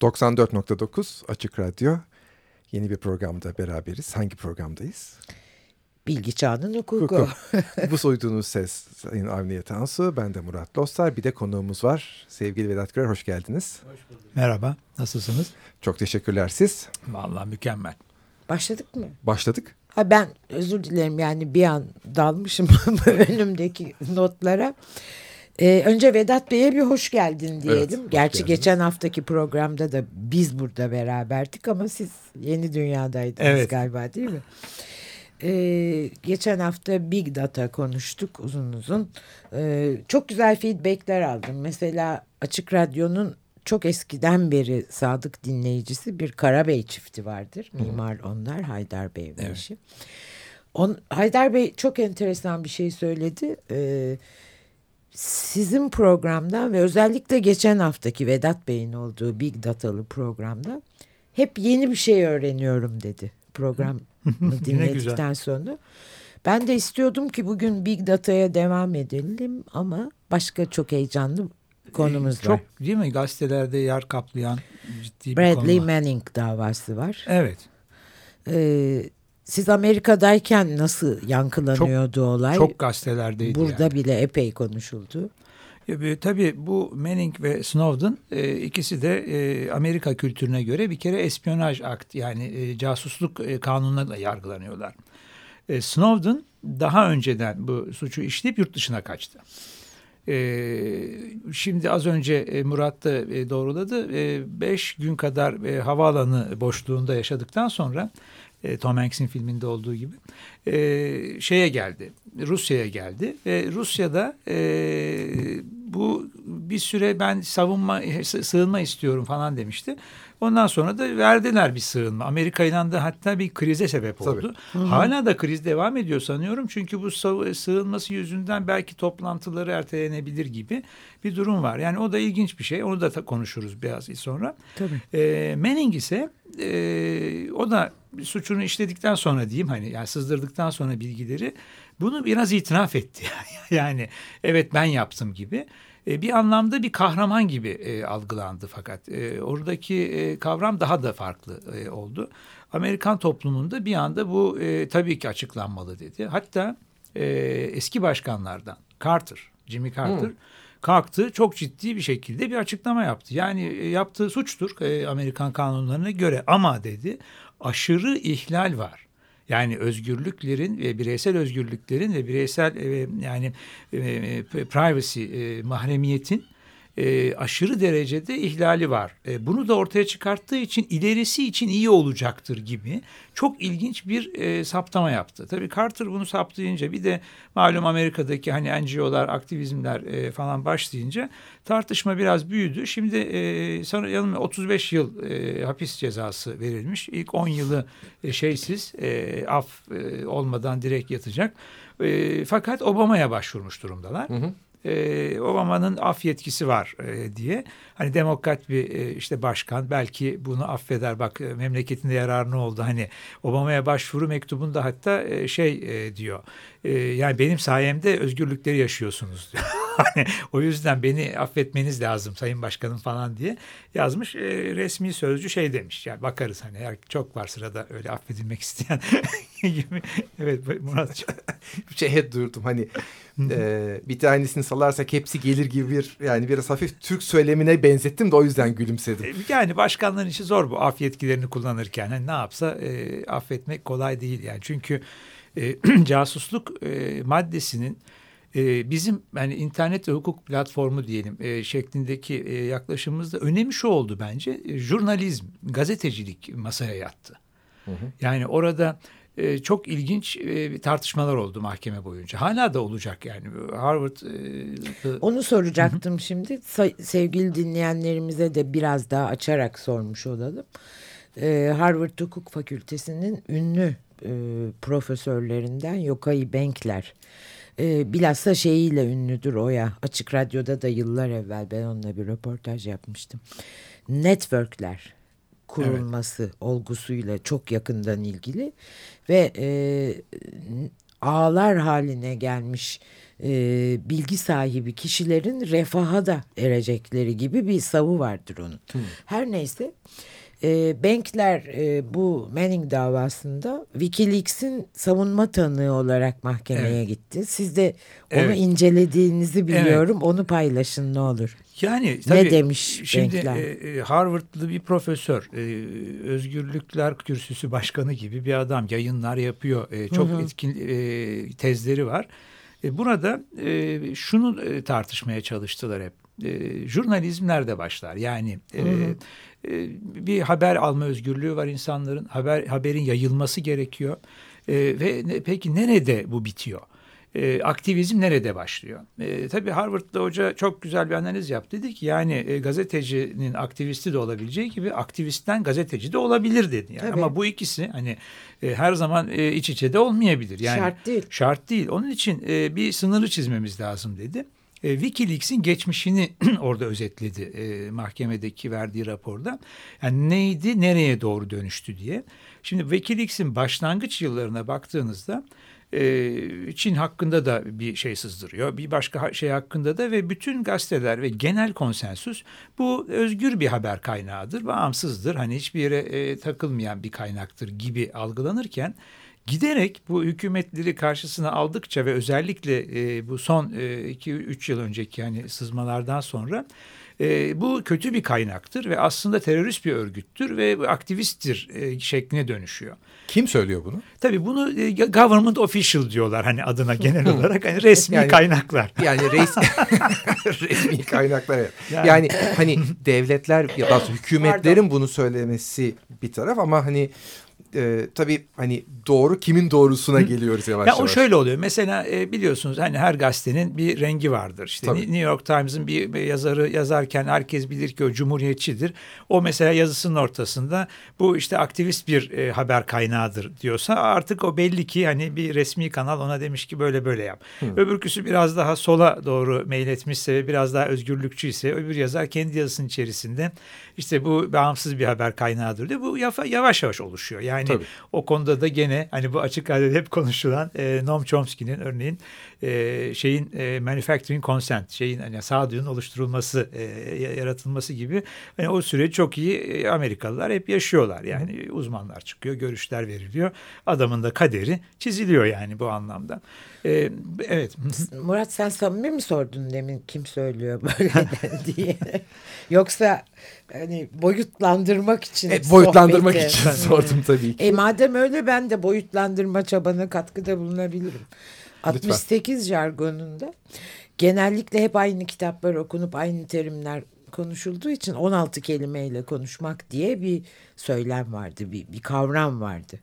94.9 Açık Radyo. Yeni bir programda beraberiz. Hangi programdayız? Bilgi Çağının Hukuku. Hukuku. Bu soyduğunuz ses Sayın Avniye Tansu, ben de Murat Lostar. Bir de konuğumuz var. Sevgili Vedat Görer, hoş geldiniz. Hoş bulduk. Merhaba, nasılsınız? Çok teşekkürler siz. Vallahi mükemmel. Başladık mı? Başladık. Ha ben özür dilerim yani bir an dalmışım önümdeki notlara. Ee, önce Vedat Bey'e bir hoş geldin diyelim. Evet, Gerçi geldiniz. geçen haftaki programda da biz burada beraberdik ama siz yeni dünyadaydınız evet. galiba değil mi? Ee, geçen hafta Big Data konuştuk uzun uzun. Ee, çok güzel feedbackler aldım. Mesela Açık Radyo'nun çok eskiden beri sadık dinleyicisi bir Karabey çifti vardır. Mimar onlar Haydar Bey ve evet. eşi. On, Haydar Bey çok enteresan bir şey söyledi. Ee, sizin programda ve özellikle geçen haftaki Vedat Bey'in olduğu Big Data'lı programda hep yeni bir şey öğreniyorum dedi program dinledikten sonra. Ben de istiyordum ki bugün Big Data'ya devam edelim ama başka çok heyecanlı konumuz çok, var. Çok değil mi gazetelerde yer kaplayan ciddi Bradley bir konu var. Manning davası var. Evet. Ee, siz Amerika'dayken nasıl yankılanıyordu çok, olay? Çok gazetelerdeydi. Burada yani. bile epey konuşuldu. Tabii bu Manning ve Snowden e, ikisi de e, Amerika kültürüne göre bir kere espiyonaj akt yani e, casusluk e, kanununa yargılanıyorlar. E, Snowden daha önceden bu suçu işleyip yurt dışına kaçtı. E, şimdi az önce e, Murat da e, doğruladı. E, beş gün kadar e, havaalanı boşluğunda yaşadıktan sonra e, Tom Hanks'in filminde olduğu gibi e, şeye geldi. Rusya'ya geldi ve Rusya'da e, bu bir süre ben savunma sığınma istiyorum falan demişti. Ondan sonra da verdiler bir sığınma. Amerika ile de hatta bir krize sebep oldu. Tabii. Hala da kriz devam ediyor sanıyorum. Çünkü bu sığınması yüzünden belki toplantıları ertelenebilir gibi bir durum var. Yani o da ilginç bir şey. Onu da konuşuruz biraz sonra. Tabii. E, Manning ise e, o da suçunu işledikten sonra diyeyim hani yani sızdırdıktan sonra bilgileri bunu biraz itiraf etti. yani evet ben yaptım gibi. E, bir anlamda bir kahraman gibi e, algılandı fakat e, oradaki e, kavram daha da farklı e, oldu. Amerikan toplumunda bir anda bu e, tabii ki açıklanmalı dedi. Hatta e, eski başkanlardan Carter, Jimmy Carter hmm. kalktı çok ciddi bir şekilde bir açıklama yaptı. Yani e, yaptığı suçtur e, Amerikan kanunlarına göre ama dedi aşırı ihlal var. Yani özgürlüklerin ve bireysel özgürlüklerin ve bireysel e, yani e, e, privacy e, mahremiyetin e, aşırı derecede ihlali var. E, bunu da ortaya çıkarttığı için ilerisi için iyi olacaktır gibi çok ilginç bir e, saptama yaptı. Tabii Carter bunu saptayınca bir de malum Amerika'daki hani NGO'lar, aktivizmler e, falan başlayınca tartışma biraz büyüdü. Şimdi e, sanırım 35 yıl e, hapis cezası verilmiş. İlk 10 yılı e, şeysiz, e, af e, olmadan direkt yatacak. E, fakat Obama'ya başvurmuş durumdalar. Hı hı e, Obama'nın af yetkisi var e, diye. Hani demokrat bir e, işte başkan belki bunu affeder. Bak e, memleketinde yararını oldu. Hani Obama'ya başvuru mektubunda hatta e, şey e, diyor. E, yani benim sayemde özgürlükleri yaşıyorsunuz diyor. Hani o yüzden beni affetmeniz lazım Sayın Başkanım falan diye yazmış. E, resmi sözcü şey demiş. Yani bakarız hani eğer çok var sırada öyle affedilmek isteyen gibi. Evet Muratcığım. Şeye durdum hani e, bir tanesini salarsak hepsi gelir gibi bir yani biraz hafif Türk söylemine benzettim de o yüzden gülümsedim. E, yani başkanların işi zor bu af yetkilerini kullanırken. Hani ne yapsa e, affetmek kolay değil yani. Çünkü e, casusluk e, maddesinin e, bizim yani internet ve hukuk platformu diyelim e, şeklindeki e, yaklaşımımızda önemi şu oldu bence. E, jurnalizm, gazetecilik masaya yattı. Hı hı. Yani orada e, çok ilginç e, tartışmalar oldu mahkeme boyunca. Hala da olacak yani. Harvard... E, Onu soracaktım hı hı. şimdi. Sevgili dinleyenlerimize de biraz daha açarak sormuş olalım. E, Harvard Hukuk Fakültesi'nin ünlü e, profesörlerinden Yokai Benkler. E, bilhassa şeyiyle ünlüdür o ya. Açık Radyo'da da yıllar evvel ben onunla bir röportaj yapmıştım. Networkler kurulması evet. olgusuyla çok yakından ilgili ve e, ağlar haline gelmiş e, bilgi sahibi kişilerin refaha da erecekleri gibi bir savu vardır onun. Hmm. Her neyse e, Bankler e, bu Manning davasında Wikileaks'in savunma tanığı olarak mahkemeye evet. gitti. Siz de onu evet. incelediğinizi biliyorum. Evet. Onu paylaşın ne olur. Yani tabii, ne demiş şimdi Bankler? E, e, Harvard'lı bir profesör, e, Özgürlükler Kürsüsü Başkanı gibi bir adam yayınlar yapıyor. E, çok hı hı. etkin e, tezleri var. E, burada e, şunu e, tartışmaya çalıştılar hep. E, jurnalizm nerede başlar? Yani e. E, bir haber alma özgürlüğü var insanların. Haber haberin yayılması gerekiyor. E, ve ne, peki nerede bu bitiyor? E, aktivizm nerede başlıyor? E, tabii Harvard'da hoca çok güzel bir analiz yaptı. Dedi ki yani e, gazetecinin aktivisti de olabileceği gibi aktivistten gazeteci de olabilir dedi. Yani. Ama bu ikisi hani e, her zaman e, iç içe de olmayabilir. Yani, şart değil. Şart değil. Onun için e, bir sınırı çizmemiz lazım dedi. E, Wikileaks'in geçmişini orada özetledi e, mahkemedeki verdiği raporda. Yani neydi, nereye doğru dönüştü diye. Şimdi Wikileaks'in başlangıç yıllarına baktığınızda e, Çin hakkında da bir şey sızdırıyor. Bir başka şey hakkında da ve bütün gazeteler ve genel konsensüs bu özgür bir haber kaynağıdır, bağımsızdır. Hani hiçbir yere e, takılmayan bir kaynaktır gibi algılanırken giderek bu hükümetleri karşısına aldıkça ve özellikle e, bu son 2-3 e, yıl önceki yani sızmalardan sonra e, bu kötü bir kaynaktır ve aslında terörist bir örgüttür ve aktivisttir e, şekline dönüşüyor. Kim söylüyor bunu? Tabii bunu e, government official diyorlar hani adına genel olarak hani resmi yani, kaynaklar. Yani res, resmi kaynaklar. Evet. Yani, yani hani devletler ya da hükümetlerin Pardon. bunu söylemesi bir taraf ama hani e, tabii hani doğru kimin doğrusuna geliyoruz yavaş ya yavaş. O şöyle oluyor. Mesela e, biliyorsunuz hani her gazetenin bir rengi vardır. İşte tabii. New York Times'ın bir yazarı yazarken herkes bilir ki o cumhuriyetçidir. O mesela yazısının ortasında bu işte aktivist bir e, haber kaynağıdır diyorsa artık o belli ki hani bir resmi kanal ona demiş ki böyle böyle yap. Hı. Öbürküsü biraz daha sola doğru meyletmişse ve biraz daha özgürlükçü ise öbür yazar kendi yazısının içerisinde işte bu bağımsız bir haber kaynağıdır diyor. Bu yavaş yavaş oluşuyor. Yani Tabii. o konuda da gene hani bu açık halde hep konuşulan e, Noam Chomsky'nin örneğin e, şeyin e, manufacturing consent şeyin hani sağduyunun oluşturulması e, yaratılması gibi hani o süreci çok iyi e, Amerikalılar hep yaşıyorlar. Yani Hı. uzmanlar çıkıyor, görüşler veriliyor. Adamın da kaderi çiziliyor yani bu anlamda. E, evet. Murat sen samimi mi sordun demin kim söylüyor böyle diye. Yoksa hani boyutlandırmak için e, boyutlandırmak sohbeti. için sordum tabii ki. E madem öyle ben de boyutlandırma çabana katkıda bulunabilirim. 68 Lütfen. jargonunda genellikle hep aynı kitaplar okunup aynı terimler konuşulduğu için 16 kelimeyle konuşmak diye bir söylem vardı, bir, bir kavram vardı.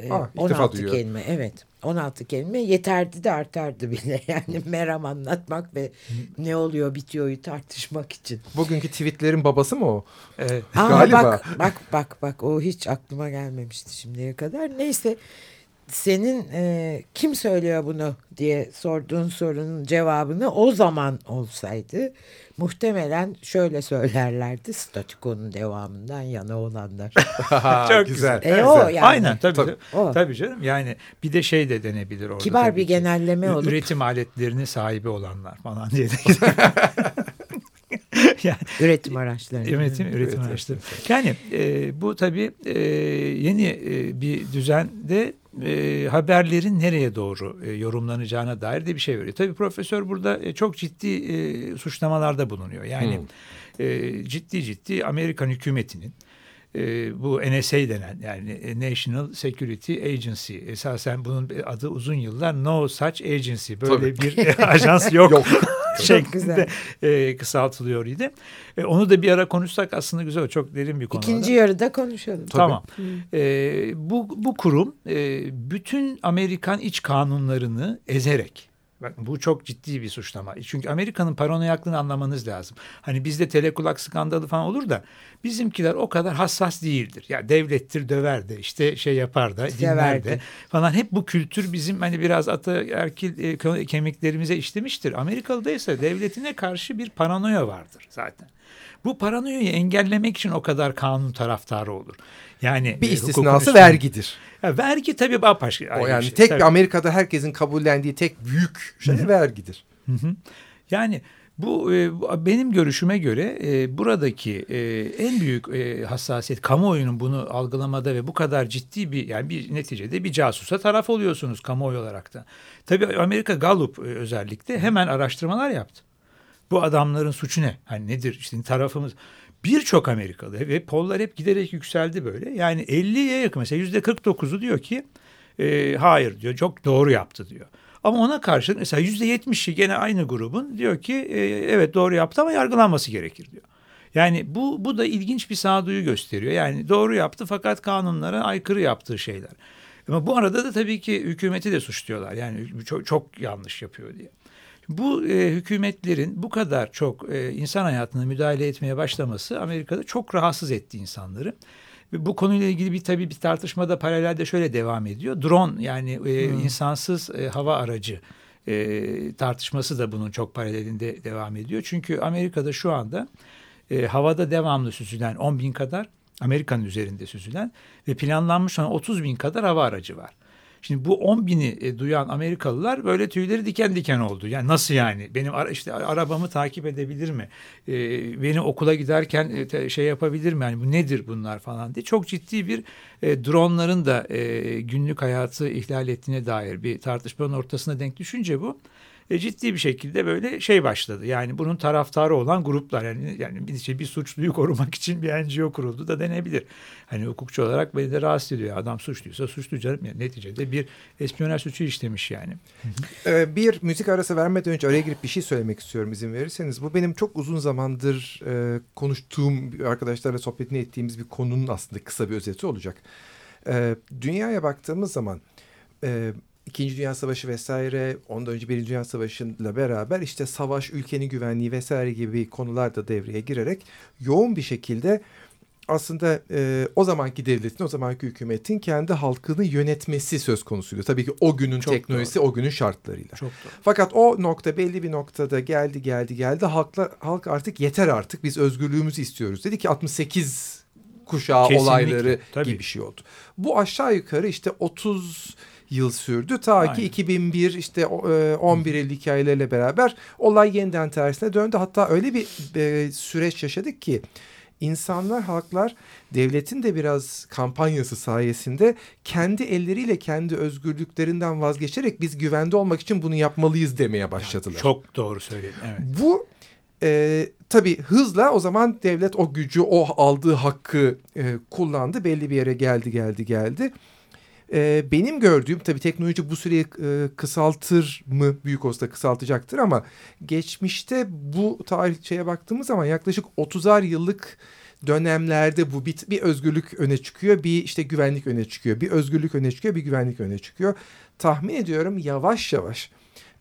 Ee, Aa, 16 kelime evet 16 kelime yeterdi de artardı bile yani meram anlatmak ve ne oluyor bitiyoryu tartışmak için. Bugünkü tweetlerin babası mı o? Evet. Aa, Galiba. Bak bak bak bak o hiç aklıma gelmemişti şimdiye kadar. Neyse senin e, kim söylüyor bunu diye sorduğun sorunun cevabını o zaman olsaydı muhtemelen şöyle söylerlerdi statikonun devamından yana olanlar. Çok güzel. E, o yani. Aynen tabii, tabii. O. tabii canım yani bir de şey de denebilir orada. Kibar bir genelleme olur. Üretim aletlerini sahibi olanlar falan diye de. yani, üretim araçları. Üretim, üretim araçları. Yani e, bu tabii e, yeni e, bir düzende e, haberlerin nereye doğru e, yorumlanacağına dair de bir şey veriyor. Tabii profesör burada e, çok ciddi e, suçlamalarda bulunuyor. Yani hmm. e, ciddi ciddi Amerikan hükümetinin e, bu NSA denen yani National Security Agency esasen bunun adı uzun yıllar No Such Agency böyle Tabii. bir ajans yok. yok. şeklinde e, kısaltılıyor idi. E, onu da bir ara konuşsak aslında güzel çok derin bir konu. İkinci yarıda konuşalım. Tamam. E, bu, bu kurum e, bütün Amerikan iç kanunlarını ezerek Bakın bu çok ciddi bir suçlama. Çünkü Amerika'nın paranoyaklığını anlamanız lazım. Hani bizde telekulak skandalı falan olur da bizimkiler o kadar hassas değildir. Ya devlettir döver de işte şey yapar da dinler de falan. Hep bu kültür bizim hani biraz ataerkil e, kemiklerimize işlemiştir. Amerikalı'da ise devletine karşı bir paranoya vardır zaten. Bu paranoyayı engellemek için o kadar kanun taraftarı olur. Yani bir istisnası vergidir. Ya, vergi tabii bambaşka. O yani şey. tek tabii. Amerika'da herkesin kabullendiği tek büyük şey vergidir. Hı -hı. Yani bu e, benim görüşüme göre e, buradaki e, en büyük e, hassasiyet kamuoyunun bunu algılamada ve bu kadar ciddi bir yani bir neticede bir casusa taraf oluyorsunuz kamuoyu olarak da. Tabii Amerika Gallup e, özellikle hemen araştırmalar yaptı. Bu adamların suçu ne? Hani nedir? İşte tarafımız birçok Amerikalı ve pollar hep giderek yükseldi böyle. Yani 50'ye yakın mesela yüzde 49'u diyor ki e, hayır diyor çok doğru yaptı diyor. Ama ona karşı mesela yüzde yetmişi gene aynı grubun diyor ki e, evet doğru yaptı ama yargılanması gerekir diyor. Yani bu bu da ilginç bir sağduyu gösteriyor. Yani doğru yaptı fakat kanunlara aykırı yaptığı şeyler. Ama bu arada da tabii ki hükümeti de suçluyorlar. Yani çok, çok yanlış yapıyor diye. Bu e, hükümetlerin bu kadar çok e, insan hayatına müdahale etmeye başlaması Amerika'da çok rahatsız etti insanları. Ve bu konuyla ilgili bir tabii bir tartışmada paralelde şöyle devam ediyor. Drone yani e, hmm. insansız e, hava aracı e, tartışması da bunun çok paralelinde devam ediyor. Çünkü Amerika'da şu anda e, havada devamlı süzülen 10 bin kadar Amerika'nın üzerinde süzülen ve planlanmış olan 30 bin kadar hava aracı var. Şimdi bu 10 bini e, duyan Amerikalılar böyle tüyleri diken diken oldu. Yani nasıl yani? Benim ara, işte arabamı takip edebilir mi? E, beni okula giderken e, şey yapabilir mi? Yani bu nedir bunlar falan diye. Çok ciddi bir e, dronların da e, günlük hayatı ihlal ettiğine dair bir tartışmanın ortasına denk düşünce bu e, ciddi bir şekilde böyle şey başladı. Yani bunun taraftarı olan gruplar yani yani bir, şey, bir suçluyu korumak için bir NGO kuruldu da denebilir. Hani hukukçu olarak beni de rahatsız ediyor. Adam suçluysa suçlu canım. Yani neticede bir espiyonaj suçu işlemiş yani. Ee, bir müzik arası vermeden önce araya girip bir şey söylemek istiyorum izin verirseniz. Bu benim çok uzun zamandır e, konuştuğum arkadaşlarla sohbetini ettiğimiz bir konunun aslında kısa bir özeti olacak. E, dünyaya baktığımız zaman e, İkinci Dünya Savaşı vesaire, ondan önce Birinci Dünya Savaşı'yla beraber işte savaş, ülkenin güvenliği vesaire gibi konular da devreye girerek yoğun bir şekilde aslında e, o zamanki devletin, o zamanki hükümetin kendi halkını yönetmesi söz konusuydu. Tabii ki o günün Çok teknolojisi, doğru. o günün şartlarıyla. Çok doğru. Fakat o nokta belli bir noktada geldi, geldi, geldi. Halkla, halk artık yeter artık biz özgürlüğümüzü istiyoruz. Dedi ki 68 kuşağı Kesinlikle, olayları tabii. gibi bir şey oldu. Bu aşağı yukarı işte 30 yıl sürdü. Ta Aynen. ki 2001 işte 11 Eylül hikayelerle beraber olay yeniden tersine döndü. Hatta öyle bir e, süreç yaşadık ki insanlar, halklar devletin de biraz kampanyası sayesinde kendi elleriyle kendi özgürlüklerinden vazgeçerek biz güvende olmak için bunu yapmalıyız demeye başladılar. Yani çok doğru söyledin. Evet. Bu e, tabii hızla o zaman devlet o gücü, o aldığı hakkı e, kullandı. Belli bir yere geldi, geldi, geldi. E, benim gördüğüm tabii teknoloji bu süreyi e, kısaltır mı? Büyük olsa kısaltacaktır ama geçmişte bu tarihçeye baktığımız zaman yaklaşık 30'ar yıllık dönemlerde bu bir, bir özgürlük öne çıkıyor, bir işte güvenlik öne çıkıyor, bir özgürlük öne çıkıyor, bir güvenlik öne çıkıyor. Tahmin ediyorum yavaş yavaş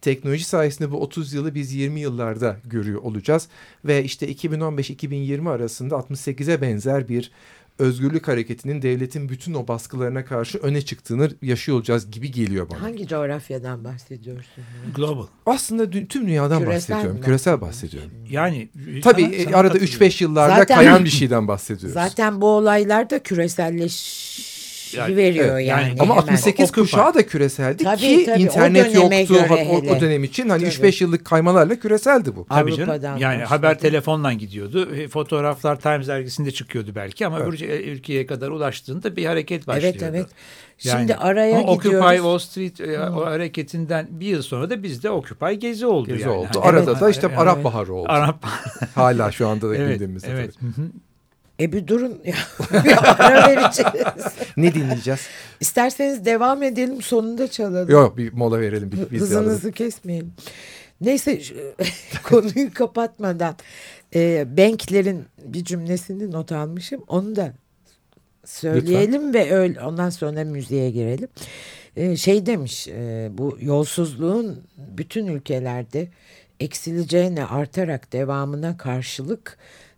teknoloji sayesinde bu 30 yılı biz 20 yıllarda görüyor olacağız ve işte 2015-2020 arasında 68'e benzer bir özgürlük hareketinin devletin bütün o baskılarına karşı öne çıktığını yaşıyor olacağız gibi geliyor bana. Hangi coğrafyadan bahsediyorsun? Global. Aslında tüm dünyadan Küresel bahsediyorum. Küresel bahsediyorum. Yani tabii sana, sana arada 3-5 yıllarda zaten, kayan bir şeyden bahsediyoruz. Zaten bu olaylar da küreselleş yani, veriyor evet, yani. Ama hemen. 68 kuşağı da küreseldi tabii, ki tabii, internet o yoktu o, o dönem için. Hani 3-5 yıllık kaymalarla küreseldi bu. Tabii canım. Yani haber telefonla gidiyordu. E, fotoğraflar Times dergisinde çıkıyordu belki ama evet. ülkeye kadar ulaştığında bir hareket başlıyordu. Evet evet. Yani, Şimdi araya ama gidiyoruz. Occupy Wall Street e, hmm. o hareketinden bir yıl sonra da bizde Occupy Gezi oldu. Gezi yani. oldu. Evet. Arada da işte evet. Arap Baharı oldu. Arap Hala şu anda da evet, gündemimizde. Evet. Tabii. E bir durun ya. bir ara vereceğiz. ne dinleyeceğiz? İsterseniz devam edelim sonunda çalalım. Yok bir mola verelim. Bir, biz Hızınızı kesmeyelim. Neyse konuyu kapatmadan e, Bankler'in bir cümlesini not almışım. Onu da söyleyelim Lütfen. ve öyle ondan sonra müziğe girelim. E, şey demiş e, bu yolsuzluğun bütün ülkelerde eksileceğine artarak devamına karşılık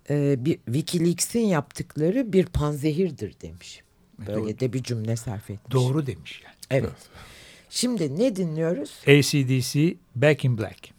e, bir Wikileaks'in yaptıkları bir panzehirdir demiş. Böyle Doğru. de bir cümle sarf etmiş. Doğru demiş yani. Evet. Şimdi ne dinliyoruz? ACDC Back in Black.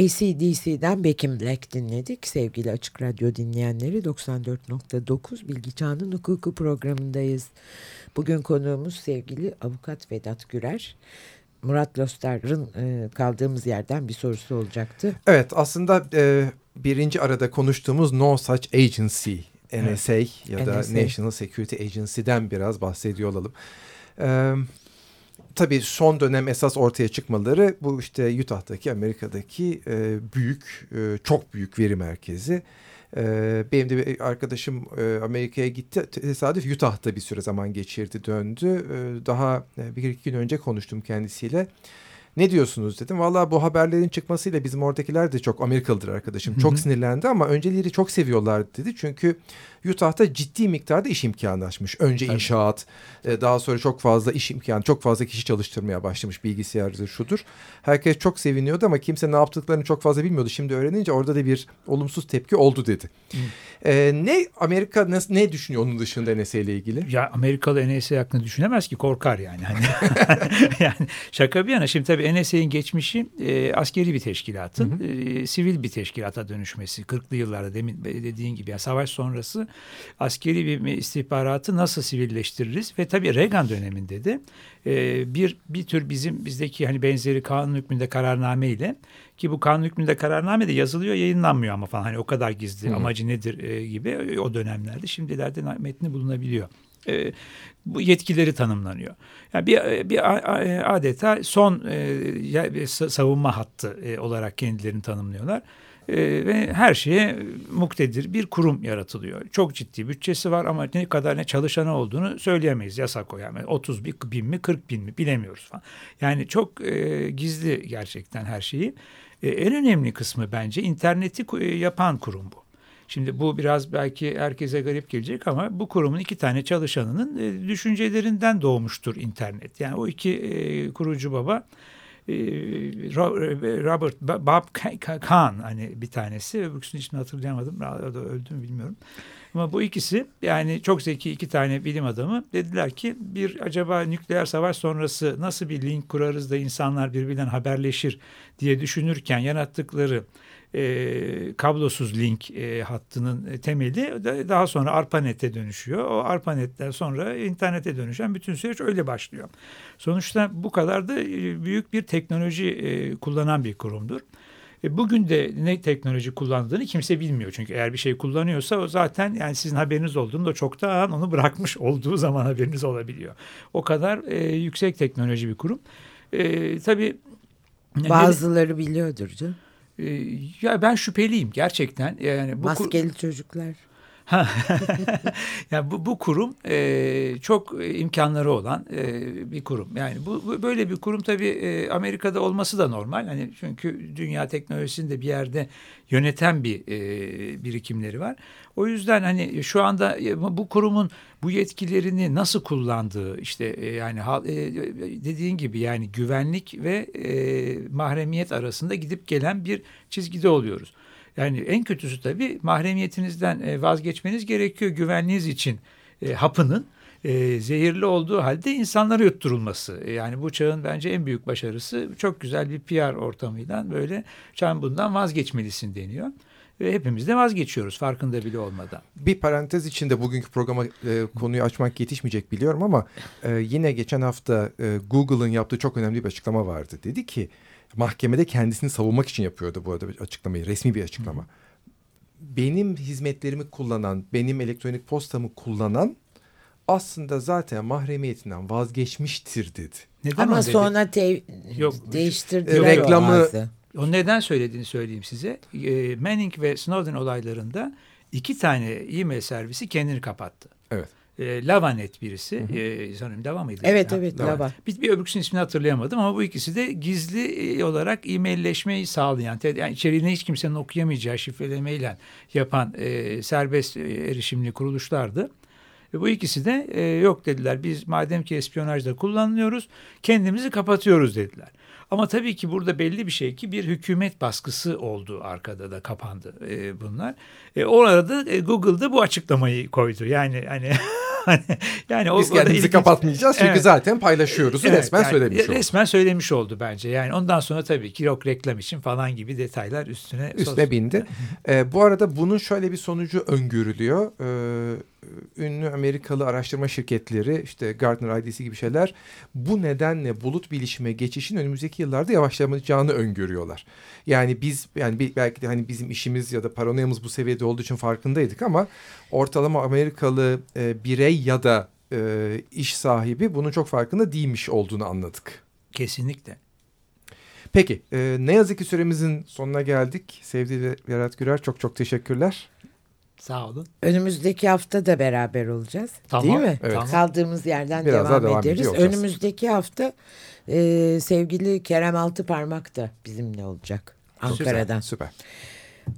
ACDC'den Bekim Black dinledik. Sevgili Açık Radyo dinleyenleri 94.9 Bilgi Çağının Hukuku programındayız. Bugün konuğumuz sevgili avukat Vedat Gürer. Murat Loster'ın e, kaldığımız yerden bir sorusu olacaktı. Evet aslında e, birinci arada konuştuğumuz No Such Agency, NSA evet. ya da NSA. National Security Agency'den biraz bahsediyor olalım. Evet tabii son dönem esas ortaya çıkmaları bu işte Utah'taki Amerika'daki e, büyük e, çok büyük veri merkezi. E, benim de bir arkadaşım e, Amerika'ya gitti tesadüf Utah'ta bir süre zaman geçirdi döndü. E, daha e, bir iki gün önce konuştum kendisiyle. Ne diyorsunuz dedim. Valla bu haberlerin çıkmasıyla bizim oradakiler de çok Amerikalıdır arkadaşım. Çok sinirlendi ama önceleri çok seviyorlar dedi. Çünkü Utah'ta ciddi miktarda iş imkanı açmış. Önce Tabii. inşaat, e, daha sonra çok fazla iş imkanı, çok fazla kişi çalıştırmaya başlamış bilgisayardır, şudur. Herkes çok seviniyordu ama kimse ne yaptıklarını çok fazla bilmiyordu. Şimdi öğrenince orada da bir olumsuz tepki oldu dedi. Ee, ne Amerika ne, ne düşünüyor onun dışında NSA ile ilgili? Ya Amerikalı NSA hakkında düşünemez ki korkar yani. Hani yani şaka bir yana şimdi tabii NSA'nin geçmişi e, askeri bir teşkilatın hı hı. E, sivil bir teşkilata dönüşmesi 40'lı yıllarda demin dediğin gibi yani savaş sonrası askeri bir istihbaratı nasıl sivilleştiririz ve tabii Reagan döneminde de e, bir bir tür bizim bizdeki hani benzeri kanun hükmünde kararname ile ki bu kanun hükmünde kararname de yazılıyor yayınlanmıyor ama falan hani o kadar gizli Hı. amacı nedir e, gibi o dönemlerde şimdilerde metni bulunabiliyor. E, bu yetkileri tanımlanıyor. Yani bir, bir adeta son e, savunma hattı e, olarak kendilerini tanımlıyorlar. Ee, ve her şeye muktedir bir kurum yaratılıyor. Çok ciddi bütçesi var ama ne kadar ne çalışanı olduğunu söyleyemeyiz. Yasak o yani 30 bin mi 40 bin mi bilemiyoruz falan. Yani çok e, gizli gerçekten her şeyi. E, en önemli kısmı bence interneti e, yapan kurum bu. Şimdi bu biraz belki herkese garip gelecek ama bu kurumun iki tane çalışanının e, düşüncelerinden doğmuştur internet. Yani o iki e, kurucu baba ee, Robert Bob Kahn hani bir tanesi öbürsünün ismini hatırlayamadım öldü mü bilmiyorum. Ama bu ikisi yani çok zeki iki tane bilim adamı dediler ki bir acaba nükleer savaş sonrası nasıl bir link kurarız da insanlar birbirinden haberleşir diye düşünürken yarattıkları e, kablosuz link e, hattının temeli daha sonra ARPANET'e dönüşüyor. O ARPANET'ten sonra internete dönüşen bütün süreç öyle başlıyor. Sonuçta bu kadar da e, büyük bir teknoloji e, kullanan bir kurumdur. E, bugün de ne teknoloji kullandığını kimse bilmiyor. Çünkü eğer bir şey kullanıyorsa o zaten yani sizin haberiniz olduğunda çoktan onu bırakmış olduğu zaman haberiniz olabiliyor. O kadar e, yüksek teknoloji bir kurum. E, tabii Bazıları biliyordur canım. Ee, ya ben şüpheliyim gerçekten. Yani bu Maskeli çocuklar. yani bu, bu kurum e, çok imkanları olan e, bir kurum. Yani bu, bu böyle bir kurum tabii e, Amerika'da olması da normal. Hani çünkü dünya teknolojisini de bir yerde yöneten bir e, birikimleri var. O yüzden hani şu anda e, bu kurumun bu yetkilerini nasıl kullandığı işte e, yani e, dediğin gibi yani güvenlik ve e, mahremiyet arasında gidip gelen bir çizgide oluyoruz. Yani en kötüsü tabii mahremiyetinizden e, vazgeçmeniz gerekiyor güvenliğiniz için e, hapının e, zehirli olduğu halde insanlara yutturulması. E, yani bu çağın bence en büyük başarısı çok güzel bir PR ortamıyla böyle sen bundan vazgeçmelisin deniyor. Ve hepimiz de vazgeçiyoruz farkında bile olmadan. Bir parantez içinde bugünkü programa e, konuyu açmak yetişmeyecek biliyorum ama e, yine geçen hafta e, Google'ın yaptığı çok önemli bir açıklama vardı. Dedi ki mahkemede kendisini savunmak için yapıyordu bu arada açıklamayı. Resmi bir açıklama. Hı. Benim hizmetlerimi kullanan, benim elektronik postamı kullanan aslında zaten mahremiyetinden vazgeçmiştir dedi. Neden Ama sonra te- Yok, değiştirdiler e, reklamı. O, o neden söylediğini söyleyeyim size. E, Manning ve Snowden olaylarında iki tane e-mail servisi kendini kapattı. Evet e, Lavanet birisi. Hı hı. E, sanırım Lava mıydı? Evet ya? evet Lava. Lava. Bir, bir öbürküsünün ismini hatırlayamadım ama bu ikisi de gizli e, olarak e-mailleşmeyi sağlayan, yani içeriğini hiç kimsenin okuyamayacağı şifrelemeyle yapan e, serbest e, erişimli kuruluşlardı. Ve bu ikisi de e, yok dediler. Biz madem ki espiyonajda kullanılıyoruz kendimizi kapatıyoruz dediler. Ama tabii ki burada belli bir şey ki bir hükümet baskısı oldu arkada da kapandı e, bunlar. E, o arada e, Google'da bu açıklamayı koydu. Yani hani yani Biz kendimizi ilginç... kapatmayacağız çünkü evet. zaten paylaşıyoruz. Evet, resmen yani, söylemiş oldu. Resmen söylemiş oldu bence. Yani ondan sonra tabii ki yok reklam için falan gibi detaylar üstüne üstüne bindi. ee, bu arada bunun şöyle bir sonucu öngörülüyor. Ee, ünlü Amerikalı araştırma şirketleri işte Gartner IDC gibi şeyler bu nedenle bulut bilişime geçişin önümüzdeki yıllarda yavaşlayacağını öngörüyorlar. Yani biz yani belki de hani bizim işimiz ya da paranoyamız bu seviyede olduğu için farkındaydık ama ortalama Amerikalı e, birey ya da e, iş sahibi bunun çok farkında değilmiş olduğunu anladık. Kesinlikle. Peki e, ne yazık ki süremizin sonuna geldik. Sevgili Berat Gürer çok çok teşekkürler. Sağ olun. Önümüzdeki hafta da beraber olacağız. Tamam. Değil mi? Evet. Kaldığımız yerden Biraz devam, devam ederiz. Önümüzdeki hafta e, sevgili Kerem Altıparmak da bizimle olacak. Ankara'dan. Süper. süper.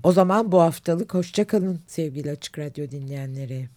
O zaman bu haftalık hoşçakalın sevgili Açık Radyo dinleyenleri.